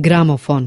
gramophone